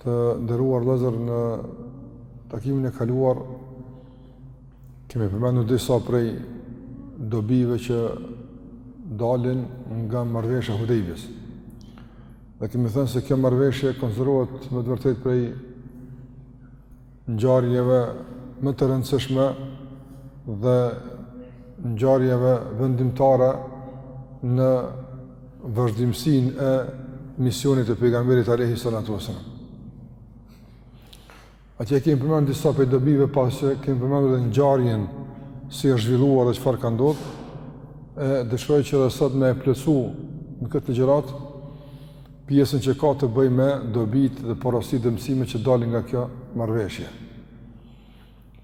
Të nderuar vëllezër në takimin e kaluar kemi përmendur disa prej dobive që dalin nga marrëveshja e Hudejbijes. Dhe kemi thënë se kjo marrëveshje konsiderohet me të vërtetë prej ngjarjeve më të rëndësishme dhe ngjarjeve vendimtare në vazhdimësinë e misionit të pejgamberit alejhi salatu ve selam. Atje kemi përmend disa prej dobive pasi që kemi përmend edhe ngjarjen si është zhvilluar dhe çfarë ka ndodhur. Ë dëshiroj që edhe sot me e plotësu në këtë ligjëratë pjesën që ka të bëjë me dobitë dhe porositë dhe mësimet që dalin nga kjo marrëveshje.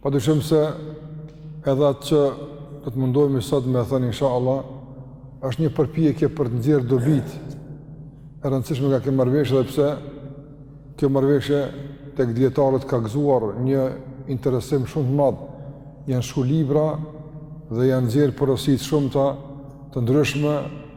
Padyshim se edhe atë që do të mundohemi sot me thënë inshallah është një përpjekje për të nxjerrë dobitë e rëndësishme nga kjo marrëveshje edhe pse kjo marrëveshje tek dietarët ka gëzuar një interesim shumë të madh. Janë shkru libra dhe janë nxjerrë porosi të shumta të ndryshme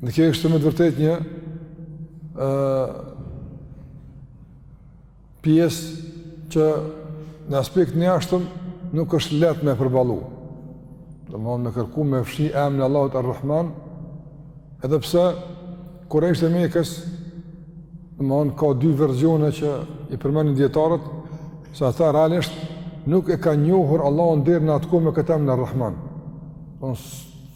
Ndërkaq ishte me të vërtetë një ë pjesë që në aspekt të jashtëm nuk është lehtë me e përballu. Domethënë me kërku me fshi emnin e Allahut Ar-Rahman, edhe pse kurejshët e Mekës, domethënë ka dy verzione që i përmenin dijetarët, se ata realisht nuk e kanë njohur Allahun deri në atë kohë me këtë emnin Ar-Rahman.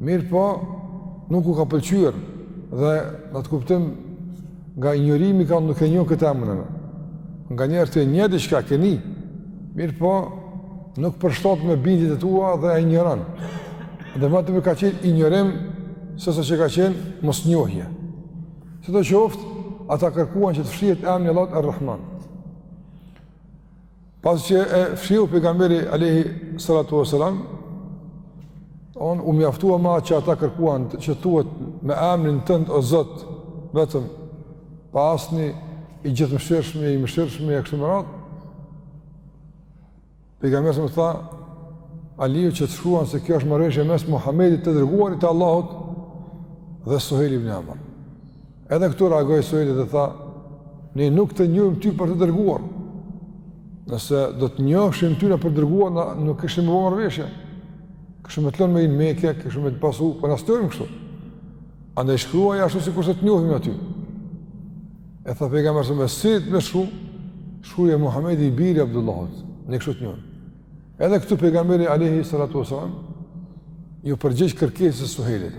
Mirëpo, nuk u ka pëlqyer dhe në atë kuptim nga injorimi kanë thënë nuk e njohim këtë emën. Nganjëherë ti e njeh diçka keni, mirëpo, nuk përshtat me bindjet e tua dhe e injoron. Domethënë më ka qenë injorim, sesa që ka qenë mosnjohje. Sido qoftë, ata kërkuan që të fshihet emni i Allahut Er-Rahman. Pasi që e fshiu pejgamberi alayhi salatu wasalam, ai u mjaftua me atë që ata kërkuan, që të thuhet me emrin tënd o Zot, vetëm pa asni i Gjithëmëshirshmi i Mëshirshmi e kështu me radhë. Pejgamberi i tha Aliut që të shkruan se kjo është marrëveshje mes Muhamedit të dërguarit të Allahut dhe Suhejl ibn Amr. Edhe këtu reagoi Suhejli dhe tha, ne nuk të njohim ty për të dërguar. Nëse do të njohshim ty për të dërguar, na nuk kishim marrëveshje. Kishim me të lënë me hi në Mekë, kishim me të pasu, po na s'të njohim kështu. Andaj shkruaj ashtu sikur se të njohim na ty. E tha pejgamberi me shkru, shkruaj Muhamedi i biri i Abdullahut, ne kështu të njohim. Edhe këtu pejgamberi alayhi salatu wasallam iu përgjigj kërkesës së Suhejlit.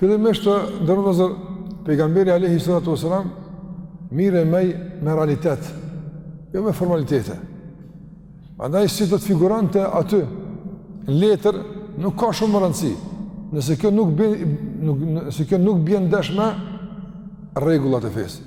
Fillimisht të nderuar vëllezër, pejgamberi alejhi salatu ve selam, merrej me realitet, jo me formalitete. Andaj si do të figuronte aty, në letër, nuk ka shumë rëndësi, nëse kjo nuk bjen, nuk, nëse kjo nuk bjen ndesh me rregullat e fesë.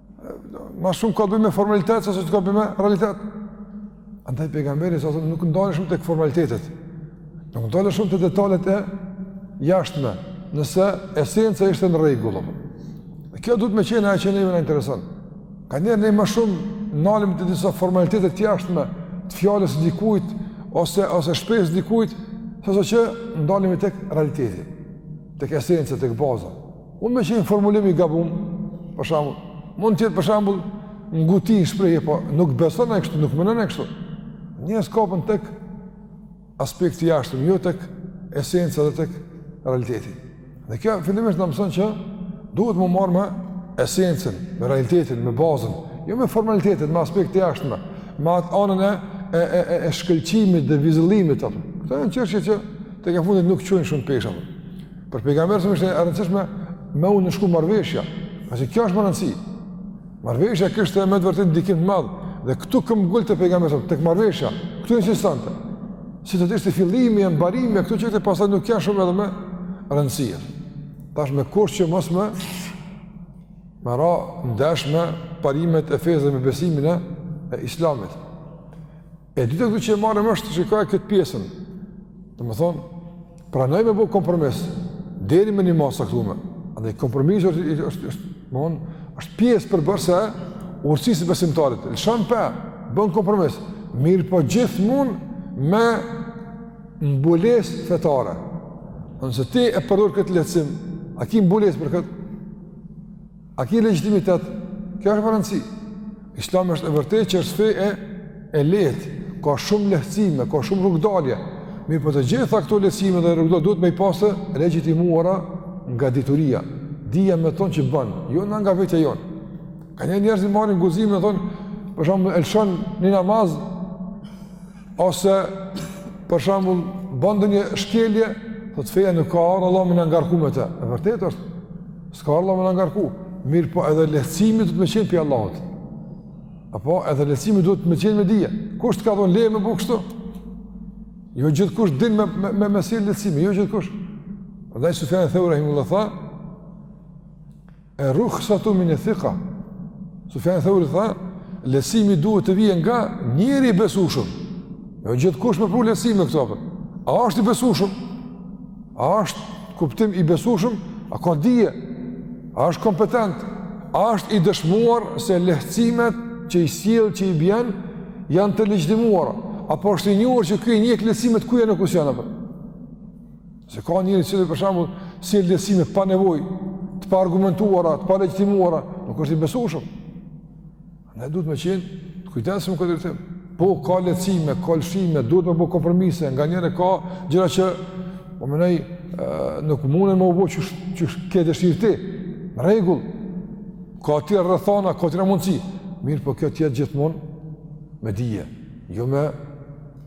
Ma shumë ka të bëjë me formalitet sesa ç'ka të bëjë me realitet. Andaj pejgamberi a.s. nuk ndalej shumë tek formalitetet. Nuk ndalej shumë te detalet e jashtme, nëse esenca ishte në rregull. Dhe kjo duhet me qenë ajo që neve na intereson. Kaniherë ne ma shumë ndalemi te disa formalitete të jashtme, të fjalës së dikujt ose ose shprehjes së dikujt, sesa që ndalemi tek realiteti, tek esenca, tek baza. Mun me qenë formulim i gabum, për shambull, mund të jetë për shambull, nguti në shprehje, po nuk beson ai kështu, nuk menon ai kështu. Njerëzit kapen tek aspekti i jashtëm, jo tek esenca dhe tek realiteti. Dhe kjo fillimisht na mëson që duhet m'u marrë me esencën, me realitetin, me bazën, jo me formalitetet, me aspekte të jashtme, me atë anën e, e, e, e, e shkëlqimit dhe vezullimit. Këto janë çështje që tek e fundit nuk çojnë shumë peshë. Për pejgamberin a.s. ishte e rëndësishme me u nënshkru marrëveshja, pasi kjo është me rëndësi. Marrëveshja kishte me të vërtetë ndikim të madh dhe këtu këmbëngulte pejgamberi tek marrëveshja, këtu insistonte. Si do të ishte fillimi e mbarimi, këto çështje pastaj nuk janë shumë edhe me rëndësi. Tash me kusht që mos me me ra ndesh me parimet e fesë dhe me besimin e islamit. E dyta këtu që e marrim është shikoje këtë pjesën. Domethënë, pranoi me bo kompromis deri në një masë të caktume. Andaj kompromisi është është është është, von, është pjesë përbërëse e urtësisë së besimtarit. Lëshon pe, bën kompromis. Mirëpo gjithmonë me mbulesë fetare. Nëse ti e përdor këtë lehtësim, a ki mbulesë për këtë? A ki legjitimitet? Kjo është me rëndësi. Islami është e vërtetë që është fe e, e lehtë, ka shumë lehtësime, ka shumë rrugëdalje. Mirëpo të gjitha këto lehtësime dhe rrugëdalje, duhet me i pasë të legjitimuara nga dituria. Dija me thonë që bën, jo na nga vetja jonë. Kaniherë njerëzit marrin guximin dhe thonë, për shembull, e lshon një namaz, Ose, për shambull, bën ndonjë shkelje, thotë feja nuk ka ardh, Allah me na ngarku me te. E vërtetë është, s'ka ardh Allah me na ngarku. Mirëpo edhe lehtësimi duhet me qenë prej Allahut. Apo edhe lehtësimi duhet me qenë me dije. Kush të ka dhonë leje me bu kështu? Jo gjithkush din me, me, me sjell lehtësimi, jo gjithkush. Prandaj Sufjan Theuri rahimehullah tha, E rukhsatu min thiqa. Sufjan Theuri tha, lehtësimi duhet të vijë nga njeri i besueshëm. Jo gjithkush me pru lehtësim me këto. A është i besueshëm? A është kuptim i besueshëm? A ka dije? A është kompetent? A është i dëshmuar se lehtësimet që i sjell që i bjen janë të legjitimuara? Apo është i njohur që ky i ndjek lehtësimet ku janë e ku s'janë, apo? Se ka njeri i cili për shembull sjell lehtësime pa nevojë, të paargumentuara, të palegjitimuara, nuk është i besueshëm. Ne duhet me qenë të kujdesshëm në këtë drejtim. Po ka lehtësime, ka lëshime, duhet me bo kompromise, nganjëherë ka gjëra që po menoj nuk munden me u bo qysh qysh ke dëshirë ti. Në rregull. Ka tjera rrethana, ka tjera mundsi. Mirëpo kjo t'jetë gjithmonë me dije, jo me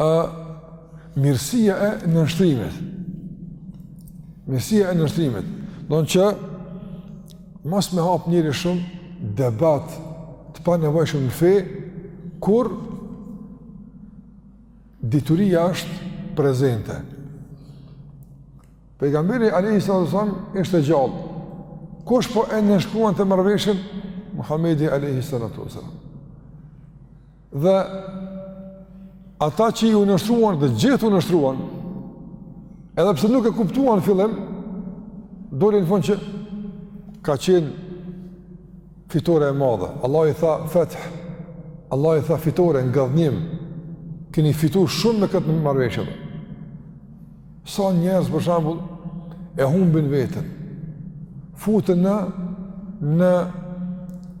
Ë mirësia e nënshtrimit. Mirësia e nënshtrimit. Don që mos me hap njeri shumë debat të panevojshëm në fe, kur dituria është prezente. Pejgamberi alejhi salatu ve selam ishte gjallë. Kush po e nënshkruan atë marrëveshjen? Muhammedi alejhi salatu ve selam. Dhe ata që iu nënshtruan dhe gjithë u nënshtruan, edhe pse nuk e kuptuan në fillim, doli në fund që ka qenë fitore e madhe. Allah i tha feth, Allah i tha fitore, ngadhënjim, keni fitu shumë me këtë marrëveshje. Sa njerëz për shembull e humbin veten. Futen në në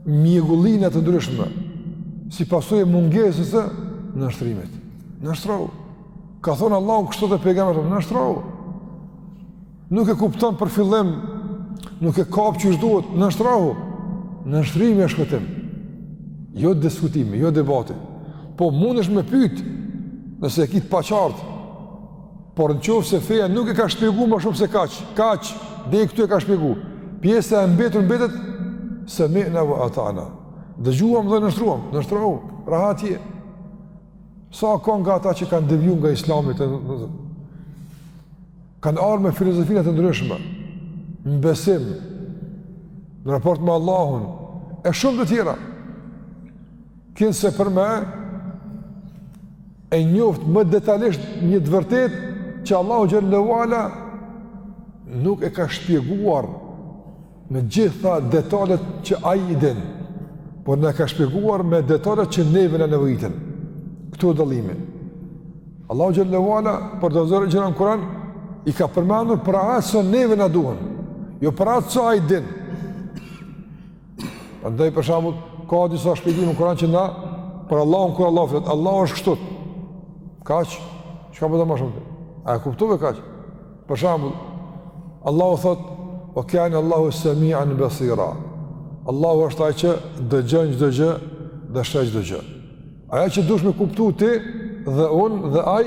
mjegullina të ndryshme si pasojë e mungesës së nënshtrimit. Nënshtrohu. Ka thonë Allahu kështu te pejgamberi, nënshtrohu. Nuk e kupton për fillim, nuk e kap qysh duhet, nënshtrohu. Nënshtrimi është shpëtim. Jo diskutimi, jo debati. Po mundesh me pyet nëse e ke t'paqartë Por në qoftë se feja nuk e ka shpjegu më shumë se kaq, kaq, deri këtu e ka shpjegu, pjesa e mbetur mbetet, semina ve atana. Dëgjuam dhe u nënshtruam, nënshtrohu, rahat je. Sa ka nga ata që kanë devju nga islami, kanë ardh me filozofime të ndryshme, në besim, në raport me Allahun, e shumë të tjera. Kinse për me, e njoftë më detalisht një të vërtet që Allahu xhele ue ala nuk e ka shpjeguar me gjitha detalet që ai i din por na e ka shpjeguar me detalet që neve na nevojiten këtu është dallimi Allahu xhele ue ala për do gjëra në kuran i ka përmendur për aq sa neve na duhen jo për aq sa ai din Prandaj për shembull ka disa shpjegime në kuran që na për Allahun kur Allahu flet, Allahu është kështu. Kaq. Çka po t'duhet ma shumë? A e kuptove kaq? Për shembull Allahu thot: "Ue kan Allahu samian basira." Allahu është ai që dëgjon çdo gjë dhe sheh çdo gjë. Ajo që duhesh me kuptu ti dhe unë dhe ai,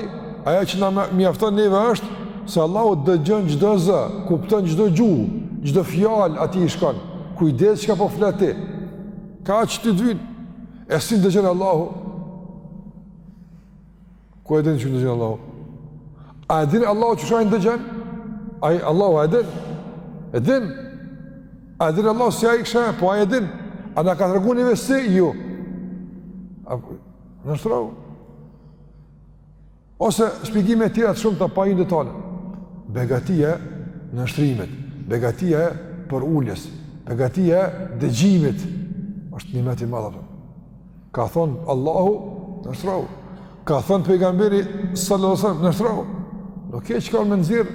ajo që na mjafton neve është, se Allahu dëgjon çdo zë, kupton çdo gjuhë, çdo fjalë atij i shkon, kujdes çka po flet ti, kaq ty t'vyn, e si dëgjon Allahu. Ku e din si dëgjon Allahu? A e din Allahu qysh ai dëgjon? Ai Allahu a e din? E din? A e din Allahu si ai sheh? Po ai e din. A na ka tregu neve si? Jo. Nënshtrohu. Ose shpjegime tjera të shumta pa hy në detale. Begatia e nënshtrimit, begatia e përuljes, begatia e dëgjimit, është nimeti madh Ka thonë Allahu, nënshtrohu. Ka thonë pejgamberi, sallallahu alaihi wasallam, nënshtrohu. Nuk ke çka me nxjerr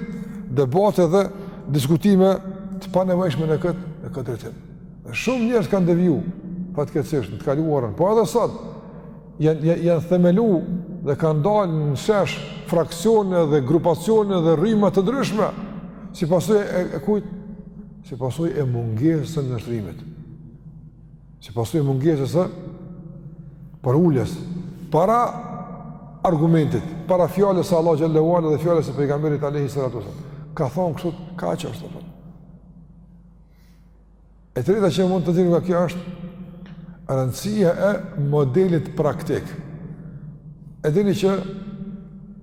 debate dhe diskutime të panevojshme në këtë në këtë drejtim. Shumë njerëz kanë deviju fatkeqësisht në të kaluarën, po edhe sot janë janë jan themelu dhe kanë dalë në shesh fraksione dhe grupacione dhe rryma të ndryshme si pasojë e, e kujt si pasojë e mungesës së nënshtrimit. Si pasojë e mungesës së përuljes, para argumentit, para fjalës së Allahut xhele ue ala dhe fjalës së pejgamberit alejhi salatu ue selam. Ka thonë kështu, kaq është të thonë. E treta që mund të dimë nga kjo është, rëndësia e modelit praktik. E dini që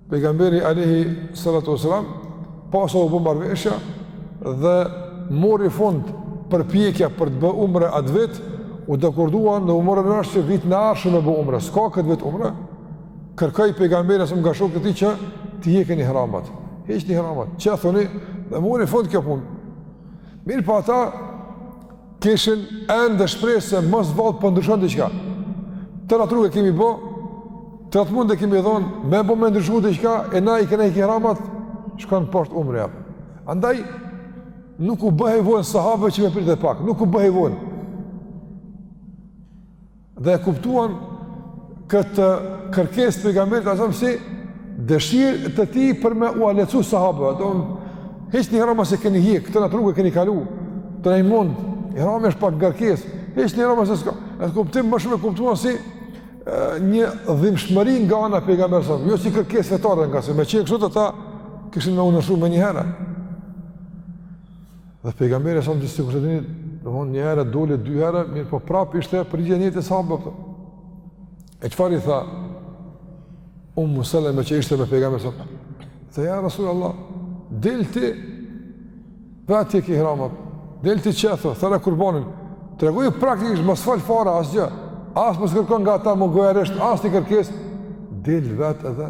Pejgamberi alaihi salatu wasalam pasi u bë marrëveshja dhe mori fund përpjekja për të bëu umre atë vit, u dakorduan dhe u morën vesh që vitin e ardhshëm me bë umre. S'ka këtë vit umre. Kërkoi pejgamberi sa sem nga shokët e tij që t'i heqin ihramat. Hiqni ihramat. Qethuni. Dhe mori fund kjo punë. Mirëpo po ata Kishin ende shpresë se mos vallë po ndryshon diçka. Tërë atë rrugë e kemi bo, tërë atë mund e kemi dhonë, me bo me ndryshu diçka, e na i kena hek ihramat, shkon poshtë umreja Andaj, nuk u bëhej vonë sahabëve që me prit edhe pak, nuk u bëhej vonë. Dhe e kuptuan këtë kërkesë të pejgamberit asam si dëshirë të tij për me ua lehtësu sahabëve. Domethënë heqni ihramat se keni hjek, këtë tonë rrugë e keni kalu, tonë mund, ihrami është pak ngarkesë, heqni ihramat se s'ka. Në atë kuptim më shumë e kuptuan si e, një dhimshmëri nga ana e pejgamberit asam, jo si kërkesë fetare ngase me qenë kështu ata kishin me u nënshtru menjëherë. Dhe pejgamberi sam sikurse dini, domethënë një herë doli dy herë, mirëpo prapë ishte përgjigjja e njëjtë e sahabëve. E çfarë i tha? Umu Seleme që ishte me pejgamberin sa. Tha ja Rasulullah, del ti vet hjeki ihramat. Del ti qethu, there kurbanin. Tregoj praktikisht mos fol fare asgjë. As mos kërkon nga ata më gojarisht, as ti kërkesë del vet edhe.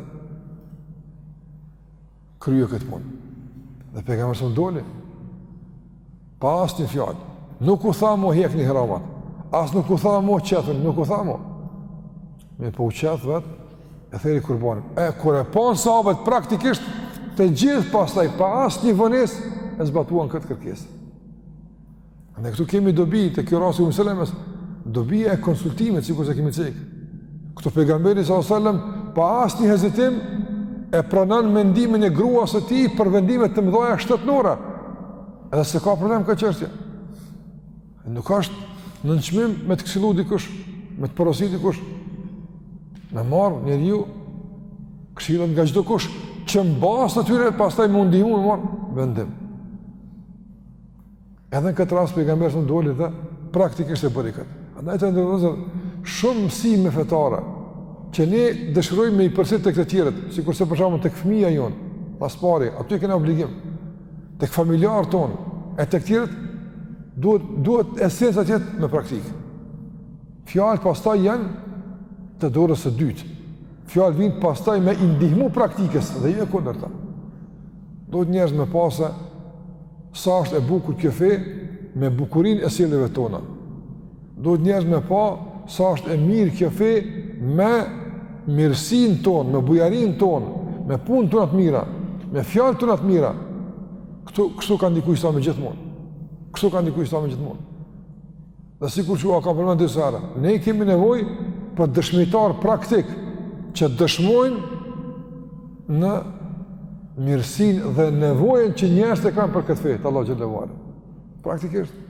kryje këtë punë. Dhe pejgamberi sa doli pa asnjë fjalë. Nuk u tha më hekni ihramat. As nuk u tha më qethuni, nuk u tha më. Mirëpo u qeth vet e theri kurbanin. E kur e panë sahabët praktikisht të gjithë pastaj pa asnjë vonesë e zbatuan këtë kërkesë. Ne këtu kemi dobi te kjo rasti Umu Selemes, dobia e konsultimit, sikurse kemi cekë. Këtu pejgamberi sa sëllem, pa asnjë hezitim, e pranon mendimin e gruas së tij për vendimet të mëdha shtetnore. Edhe s'e ka problem këtë çështje. Nuk është nënçmim me të këshillu dikush, me të porosit dikush. Me marrë njeriu këshillat nga çdokush, që në bazë të tyre, pastaj mundet me marrë vendim. Edhe në këtë rast pejgamberi sa doli dhe praktikisht e bëri këtë. Andaj të nderuar shumë mësime fetare që ne dëshirojmë me i përcjellë tek të tjerët, sikurse për shembull tek fëmija jonë, ma s'pari, aty e kena obligim, tek familjarët tonë, e tek të tjerët, duhet, duhet esenca të jetë me praktikë. Fjalët pastaj janë të dorës së dytë. Fjalët vijnë pastaj me i ndihmu praktikës dhe jo e kundërta. Duhet njerëzit me pa se sa është e bukur kjo fe me bukurinë e sjelljeve tona. Duhet njerëzit me pa sa është e mirë kjo fe me mirësinë tonë, me bujarinë tonë, me punët tona të mira, me fjalët tona të mira. Kështu, kështu ka ndiku Islami gjithmonë. Kështu ka ndiku Islami gjithmonë. Dhe sikur që ua kam përmend disa herë, ne kemi nevojë për dëshmitarë praktikë që dëshmojnë mirësinë dhe nevojën që njerëzit e kanë për këtë fe të Allahut xhele ve ala. Praktikisht.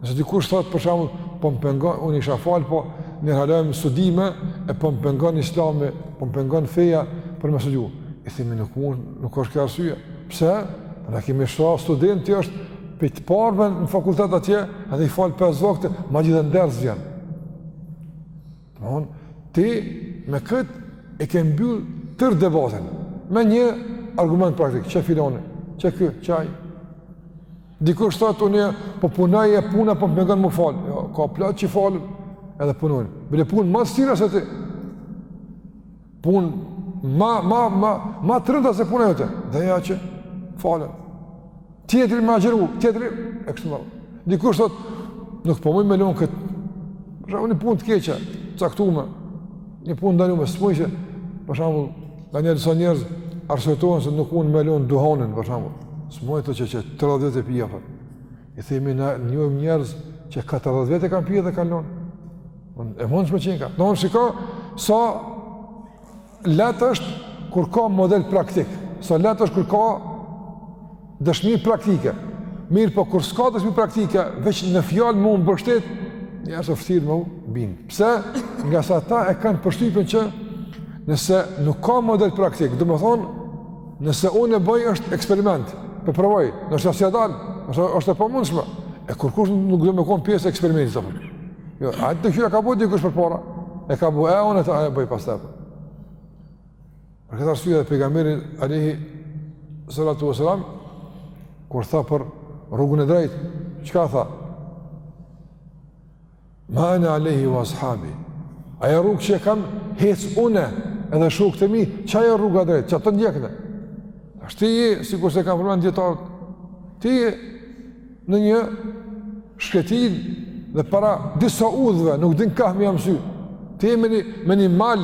Nëse dikush thotë për shembull, po më pengon unë isha fal, po unë hala jam studime e po më pengon Islami, po më pengon feja për me studiu. I themi nuk mund, nuk ka arsye. Pse? Ne kemi sa studenti është Për të përmendë në fakultet atje, edhe i fal 5 vakte, me gjithë në dërës vjenë. Ti me këtë e ke mbyllë tërë debatin, me një argument praktik, qe filani, qe kjo, qe ai. Dikush ta thotë ty, po puna e puna, po më pengon me u falë. Jo, ka plot që falen, edhe punojnë. Bile punë ma t'vështira se ti. Punë ma, ma, ma, ma të rënda se puna jote. Dhe ja që falën. Tjetri me agjëru, tjetri, e kështu me. Dikush thot, nuk po mund me lënë këtë, për shembull një punë të keqe, caktume, një punë ndalume, s'mund që, për shembull, nganjëherë disa njerëz, arsyetohen se nuk mund me lënë duhanin, për shembull, se thotë që qe 30 vjet e pi, për. i themi ne njohim njerëz që 40 vjet e kanë pi edhe e kanë lënë, e mundshme qenka domethënë shika, sa, Lehtë është kur ka model praktik, sa lehtë është kur ka dëshmi praktike. Mirëpo kur s'ka dëshmi praktike, veç në fjalë me u mbështet, njerëzit e kanë vështirë me u bind. Pse? Nga se ata e kanë përshtypjen që nëse nuk ka model praktik, domethënë, nëse unë e bëj është eksperiment, po e provoj, ndoshta s'ia dal, ndoshta është e pëmundshme, e kurkush nuk do me konë pjesë e eksperimentit, Jo, a thua e ka bo dikush përpara? E ka bo e unë tash e bëj pas tij. E për këtë arsye dhe pejgamberi alejhi salatu ve selam, kur tha për rrugën e drejtë, çka tha? Ma ene alejhi ve ashabi, ajo rrugë që e kam hec une edhe shokët e mi, qajo rruga e drejtë, qatë ndjekne? Ashtë ti je, sikurse kam përmen dijetarët, ti je, Në një shkretinë dhe para disa udhëve, nuk din kah me ia msy. Ti je në një, në një mal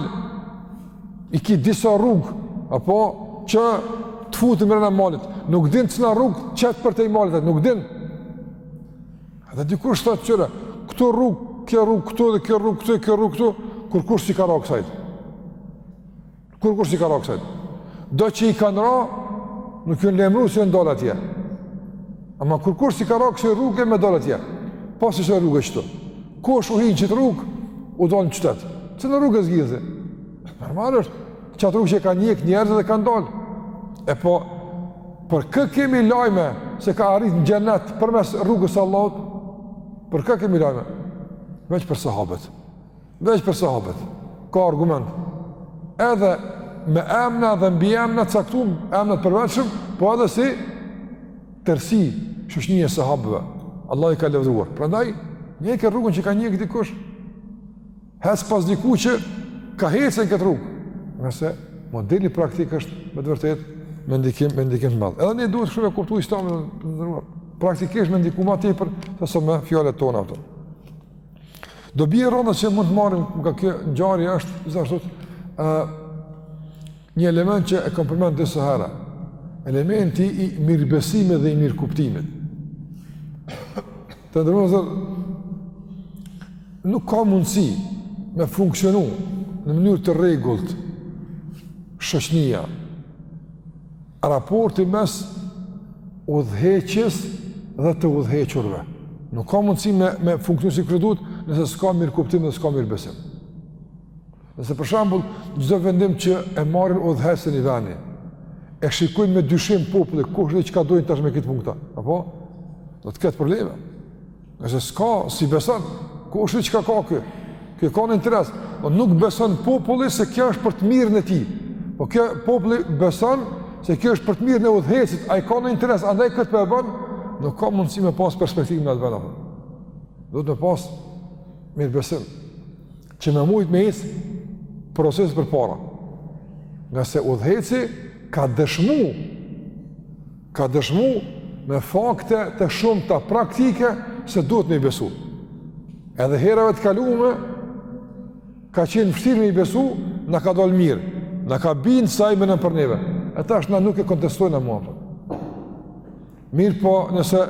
i ki disa rrugë, apo që të fusin mrena malit. Nuk din cila rrugë t'qet përtej malit, nuk din. Dhe dikush thotë kqyre, këtu rrugë, kjo rrugë, këtu dhe kjo rrugë, këtu, kjo rrugë, këtu, kurkush s'i ka ra kësaj. Kurkush s'i ka ra kësaj? Do që i kanë ra, nuk janë lajmëru se janë dalë atje. Ama kurkush s'i ka ra kësaj rrugë me dalë atje. Po kësaj rruge e qëtu. Kush u hinë qësaj rruge, u dalë në qytet. Cilën rrugë e zgjidhni? Normal është. Qatë rrugë që e kanë njek njerëzit dhe kanë dalë. E po, për kë kemi lajme se ka arrit në xhenet përmes rrugës së Allahut? Për kë kemi lajme? Veç për sahabët. Veç për sahabët, ka argument. Edhe me emna dhe mbiemna t'caktum, emna të përveçëm, po edhe si tërësi shoqnia e sahabëve. Allahu i ka levdruar. Prandaj, ndjek rrugën që ka ndjek dikush, ec pas dikujt që ka hec në këtë rrugë. Nëse modeli praktik është me të vërtet me ndikim, me ndikim të madh. Edhe ne duhet me e kuptu Islamin, të nderuar. Praktikisht me ndiku ma tepër, sesa me fjalët tona. Apo. Dobia e radhës që mund të marrim nga kjo ngjarje është, gjithashtu, uh, një element që e kam përmend disa herë, elementi i mirëbesimit dhe i mirëkuptimit. Të nderum, nuk ka mundësi me funksionu në mënyrë të rregullt shoqnia, Raporti mes udhëheqjes dhe të udhëhequrve. Nuk ka mundësi me, me funksionu sikur duhet nëse s'ka mirëkuptim dhe s'ka mirëbesim. Nëse për shembull, çdo vendim që e marrin udhëheqësit e venit, e shikujnë me dyshim populli, kush e di çka dojnë tash me këtë punë këta, apo? Do të ketë probleme. Nëse s'ka, s'i beson, kush e di çka ka ky? Ky ka një interes, po nuk beson populli se kjo është për të mirën e tij. Po kjo populli beson se kjo është për të mirën e udhëheqësit, ai ka një interes, andaj këtë po e ban, nuk ka mundësi me pas perspektivë në atë ven, apo. Duhet me pas mirëbesim, që me mujtë me ec proceset përpara. Ngase udhëheqësi ka dëshmu Ka dëshmu me fakte të shumta praktike se duhet me i besu. Edhe herave të kalume, ka qenë vështirë me i besu, na ka dalë mirë, na ka bindë se ai menon për neve. E tash na nuk e kontestojmë ma, apo. Mirëpo nëse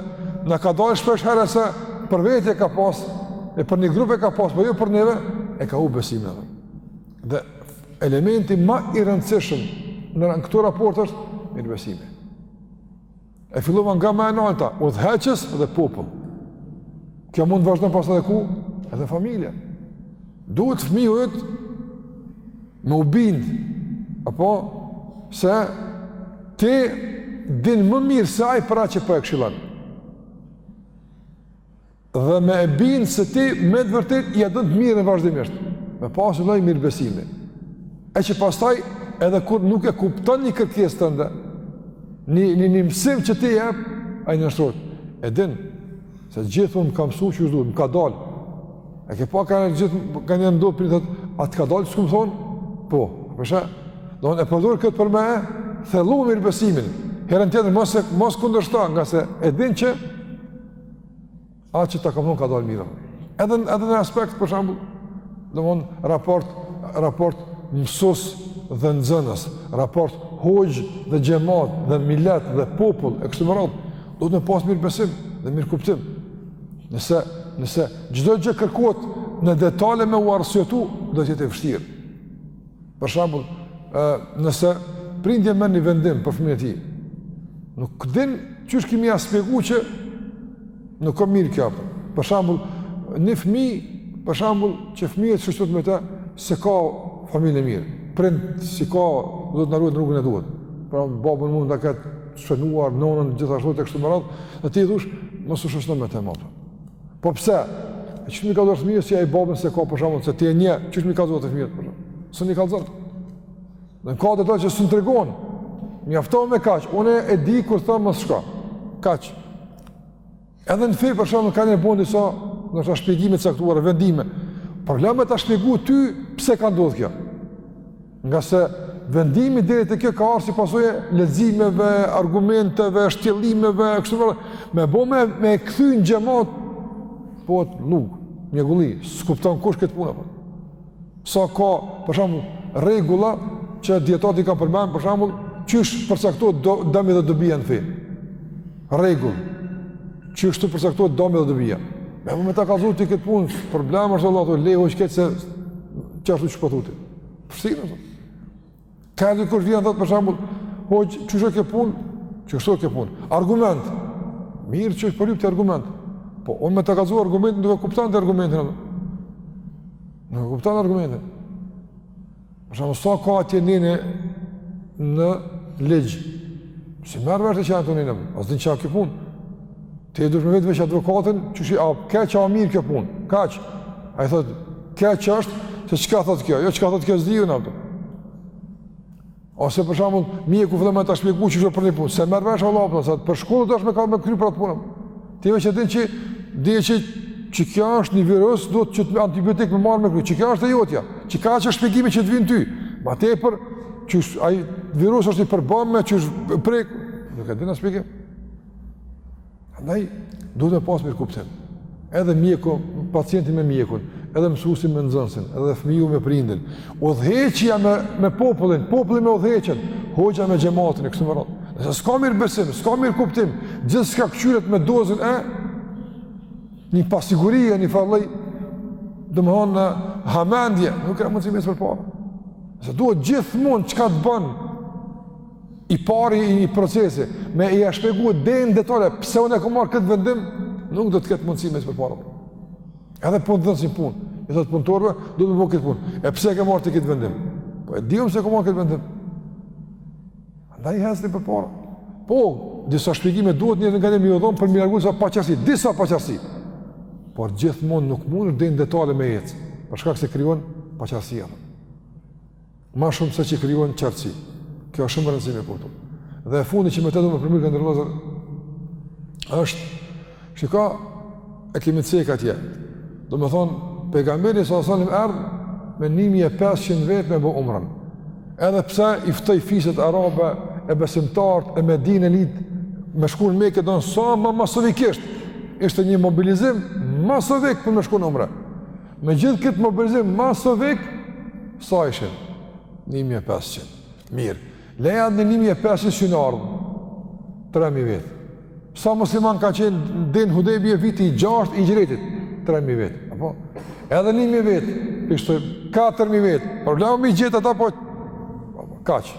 na ka dalë shpeshherë se për vete e ka pas, e për një grup e ka pas, po jo për neve, e ka hup besimin edhe. Dhe elementi ma i rëndësishëm në këto raporte është mirëbesimi. E fillova nga ma e nalta, udhëheqës dhe popull. Kjo mund të vazhdo pastaj ku? Edhe n'familje. Duhet fëmiu yt me u bind, apo se ti din më mirë se ai pra që po e këshillon. Dhe me e bind se ti me të vërtetë ia don të mirën vazhdimisht, me pas një lloj mirëbesimi. E që pastaj edhe kur nuk e kupton një kërkesë tënde, një, një, një mësim që ti ia jep, ai nënshtrohet. E din, se gjithmonë më ka msu qysh duhet, më ka dalë. E ke pa kanjëherë, kanjëherë po pyet, a të ka dalë qysh t'kum thonë? Po, pse, don e përdor këtë për me e, thellu mirëbesimin, herën tjetër mos e mos kundërshta ngase e din që atë që ta kam thonë ka dalë mirë. Edhe, edhe në aspekt, për shembull, domethon, raport, raport mësus dhe nxënës, raport hoxhë dhe xhemat dhe milet dhe popull, e kështu me radhë, duhet me pas mirëbesim dhe mirëkuptim. Nëse, nëse, çdo gjë kërkohet në detale me u arsjetu, do të jetë e vështirë. Për shembull, ë nëse prindi e merr një vendim për fëmijën e tij, nuk din qysh ki me ia shpjegu që nuk ko mirë kjo. Për shembull, një fëmijë, për shembull, që fëmijët shoqnohet me ta, s'e ka familjen e mirë, prind s'i ka, duhet me u ruhet në rrugën e duhet, pra babën mund ta ketë shënuar, nonën, gjithashtu e kështu me radhë, dhe ti i thush, mos u shoqno me ta ma. Po pse? E qysh me i kallzu fëmijës se ai babën s'e ka për shembull se ti je një, qysh me i kallzu ti fëmijës për shembull. S'un i kallzon. Në kohë të tij që s'i tregon. Mjafton me kaq, unë e di kur thon mos shko. Kaq. Edhe në fe për shembull kanë bo disa në të shpjegimit të caktuara vendime. Problem me ta shpjegu ty pse ka ndodh kjo. Nga se vendimi deri te kjo ka ardhur si pasojë e leximeve, argumenteve, shtjellimeve, kështu me me bo me me kthy në xhamat po nuk një guri, s'e kupton kush këtë punë apo. Sa ka, për shembull, rregulla që dijetarët i kanë përmend, për shembull, qysh përcaktohet dëmi dhe dobia në fe. Rregull. Qysh përcaktohet dëmi dhe dobia. Me ta kallzu ty këtë punë, problem është Allahile që këtë se qysh ta shpjegu ty. Vështirë, thotë. Ka dikush vjen, thotë, për shembull, hoxhë, qysh o kjo punë, qysh o kjo punë. Argument. Mirë që po lyp ti argument. Po, unë me ta kallzu argumentin, nuk e kupton ti argumentin, edhe. Nuk e kupton argumentin. Për shembull, sa ka atje nene në ligj. S'i merr vesh çka janë ato nene, as s'din çka kjo punë. Ti e do me vetë veç advokatin, qysh, a kaq a mirë kjo punë, kaq. Ai thotë, kaq është, se çka thotë kjo, jo çka thotë kjo s'di unë apet. Ose për shembull, mjeku fillo me ta shpjegu qaty për një punë, s'e merr vesh vallah apet, se prej shkolle të është me ka me kry për atë punë. Ti veç e din që, di e që, që kjo është një virus, duhet qët antibiotik me marrë me kry, që kjo është e jotja, qekaq o shpjegimi që të vyn ty. Ma tepër, që ai virus është i përbam, qysh prek, nuk e din as Andaj, duhet me pas mirëkuptim. Edhe mjeku, pacienti me mjekun, edhe mësusi me nxënsin, edhe fëmiju me prindin, udhëheqja me, me popullin, populli me udhëheqjen, hoxha me xhematin e kështu me radhë. Nëse s'ka mirëbesim, s'ka mirëkuptim, gjithçka këqyret me dozën e një pasigurie, një farlloj, domethanë hamendje, nuk e mun si me ec përpara. Nëse duhet gjithmonë, çka të ban, i pari i një procesi, me i shpjegu deri në detale, pse unë e kam marrë këtë vendim, nuk do të këtë mundësi me ec përpara. Edhe punë të dhënë si punë, i thotë punëtorëve, do të bo këtë punë. E pse e ke marrë ti këtë vendim? Po e dimë pse e kam marrë këtë vendim. Andaj ecni përpara. Po, disa shpjegime duhet herë nganjëherë me i dhënë për me i largu disa paqartësi, disa paqartësi. Por gjithmonë nuk mund deri në detale me ec, për shkak se krijon paqartësi Ma shumë se që krijon qartësi. Kjo është shumë rëndësi me e kuptu. Dhe e fundit që me të du me përmbyll këtë ndër vllazër, është, shiko e kemi cek atje. Domethonë, pejgamberi alejhi selam erdhi me 1500 vetë me bo umrën. Edhe pse i ftoi fiset arabe, e besimtarët e Medinës i luti, me shku në Mekë, don sa ma masovikisht, ishte një mobilizim masovik për me shku në umrën. Me gjithë këtë mobilizim masovik, sa ishin? 1500. Mirë. Le jo 1500 që kanë ardhë, 3000 vetë. Sa musliman ka qenë deri në Hudejbije viti i gjashtë i hixhretit, 3000 vetë. Apo? Edhe 1000 vetë, ishte 4000 vetë. Për me i gjetë ata po... Kaqë.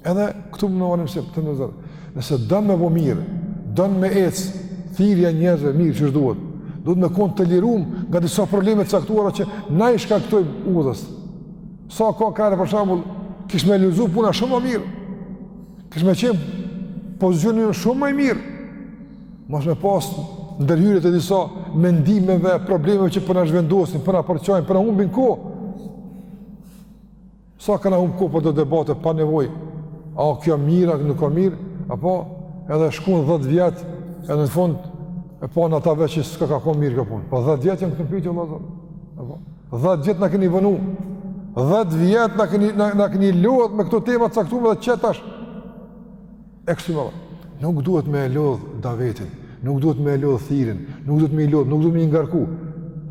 Edhe këtu marrim mësim të nderuar, nëse don me bo mirë, don me ec, thirja njerëzve mirë qysh duhet, duhet me konë të lirum nga disa probleme të caktuara që na i shkaktojmë udhës. Sa ka ka, për shembull, kish me lulëzu puna shumë ma mirë, kish me qenë pozicioni shumë ma i mirë, mos me pas ndërhyrjet e disa mendimeve, problemeve që po na zhvendosin, po na përçajnë, po na humbin kohë. Sa kena humb kohë për do debate pa nevojë. A o kjo mirë, a nuk o mirë, apo edhe shkon 10 vjet edhe në fund e panë ata veç që s'ka konë mirë kjo punë. Po 10 vjet jan këtu, pyt more vllazër. Apo 10 vjet na keni vonu. 10 vjet na keni na, na keni lodh me këto tema të caktume edhe qe tash. E kështu me radhë. Nuk duhet me e lodh davetin, nuk duhet me e lodh thirrjen, nuk duhet me i lodh, nuk duhet me i ngarku.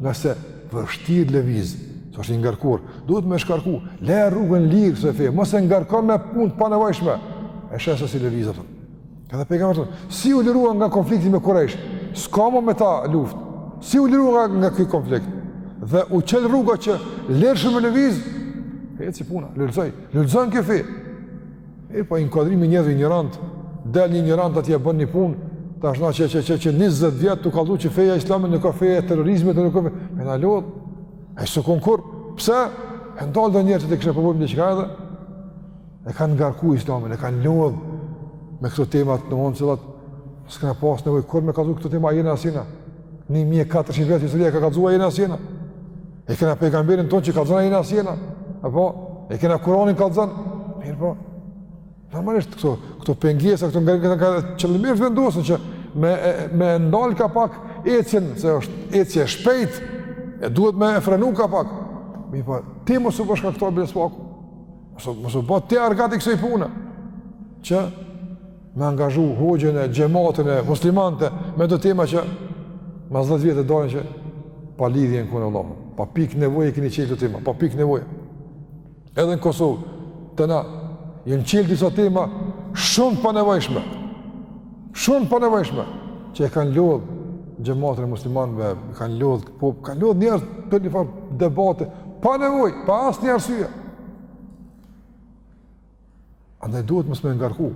Ngase vështirë lëviz, sa është i ngarkuar, duhet me shkarku, le rrugën lirë kësaj feje, mos e ngarko me punë të panevojshme, e sheh se si lëviz, atëherë. Edhe pejgamberi si u lirua nga konflikti me Kurejsh, s'ka më me ta luft, si u lirua nga, nga ky konflikt, dhe u çel rruga që lirshëm me lëviz, eci puna, lulëzoi, lulëzon kjo fe, Mirëpo, inkuadrimi i njerëzve injorant, del një injorant atje e bën një punë, tash na që, që, që, që njëzet vjet tu kallxu që feja islame nuk o feja e terrorizmit e nuk o feja, me na lodhë, e s'ka konë kurrë, pse, e kanë dalë do njerëz që të kështu po bojnë diçka edhe, e kanë ngarku islamin, e kanë lodhë me këto tema të cilat, s'kena pasë nevojë, kurrë me kallxu këto tema a jena a s'jena, 1400 vjet, historia ka kallxu a jena a s'jena, E kena pejgamberin tonë që kallzon a jena a s'jena, e po, e kena Kuranin kallzon, mirëpo, normalisht këto, këto pengesa, këto nga këta ka qëllimisht vendosen që me, me ndalë ka pak ecjen, se është ecje shpejt, e duhet me e frenu ka pak, mirëpo, ti mos u bashko këtu bile s'paku, mos u bo ti argat i kësaj pune, që me angazhu hoxhën e xhematin e muslimanëve me do tema që mas 10 vjete dalin që pa lidhje u konë vlla, pa pik nevojë keni çel këto tema, pa pik nevojë. Edhe në Kosovë te na janë çel disa tema shumë panevojshme. Shumë panevojshme që e kanë lodh xhematin e muslimanëve, kanë lodh po kanë lodh njerëz një farë debate pa nevojë, pa asnjë arsye. Andaj duhet mos me e ngarku,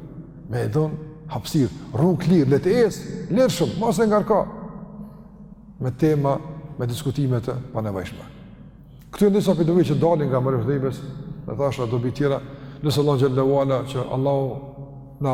me i dhon hapësirë, rrugë lirë, le të ecë, lirshëm, mos e ngarko. Me tema, me diskutime të panevojshme. Këtu janë disa prej dobive që dalin nga marrëveshja Hudejbijes, e thashë dobi tjera, lus Allahun xhel-le ve ala që Allahu na